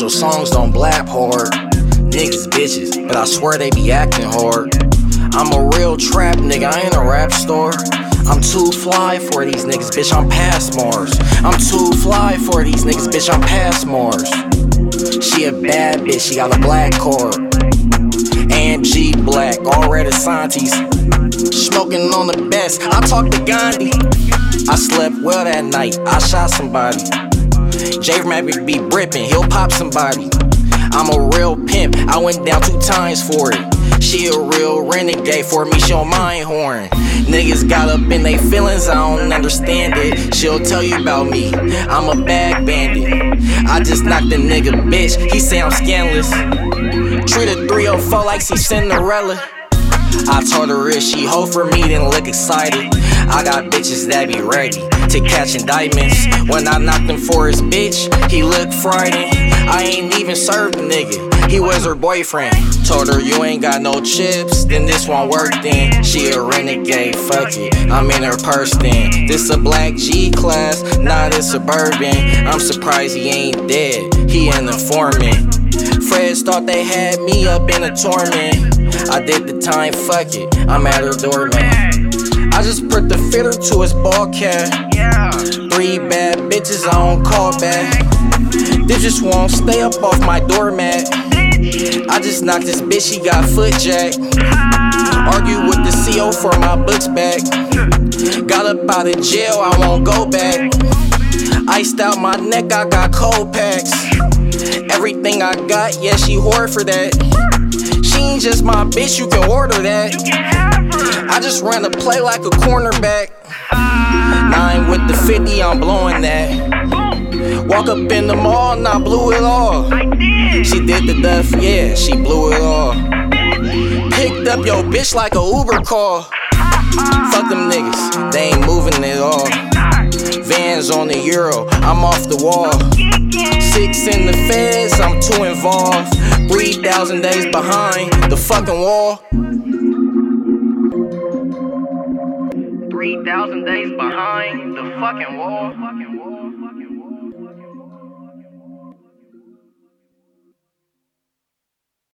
your songs don't blap hard. Niggas bitches, but I swear they be acting hard. I'm a real trap nigga, I ain't a rap star. I'm too fly for these niggas, bitch, I'm past Mars. I'm too fly for these niggas, bitch, I'm past Mars. She a bad bitch, she got a black card. AMG black, all red Asantes. Smoking on the best, I talk to Gandhi. I slept well that night, I shot somebody. J Maverick be brippin', he'll pop somebody. I'm a real pimp, I went down two times for it. She a real renegade for me, she on my horn. Niggas got up in they feelings, I don't understand it. She'll tell you about me, I'm a bag bandit. I just knocked a nigga bitch, he say I'm scandalous. Treat a 304 like she Cinderella. I told her if she hold for me, then look excited. I got bitches that be ready to catch indictments. When I knocked him for his bitch, he looked frightened. I ain't even served the nigga, he was her boyfriend. Told her you ain't got no chips, then this won't work then. She a renegade, fuck it, I'm in her purse then. This a black G class, not a suburban. I'm surprised he ain't dead, he an informant. Friends thought they had me up in a torment. I did the time, fuck it, I'm at her door, man. I just put the fitter to his ball cap. Three bad bitches, I don't call back. They just won't stay up off my doormat. I just knocked this bitch, she got foot jack. Argue with the CO for my books back. Got up out of jail, I won't go back. Iced out my neck, I got cold packs. Everything I got, yeah, she whore for that. She just my bitch, you can order that. I just ran a play like a cornerback. Nine with the 50, I'm blowing that. Walk up in the mall and I blew it all. She did the duff, yeah, she blew it all. Picked up your bitch like a Uber call. Fuck them niggas, they ain't moving at all. Vans on the Euro, I'm off the wall. Six in the feds, I'm too involved. 3,000 days behind the fucking wall. 3,000 days behind the fucking wall.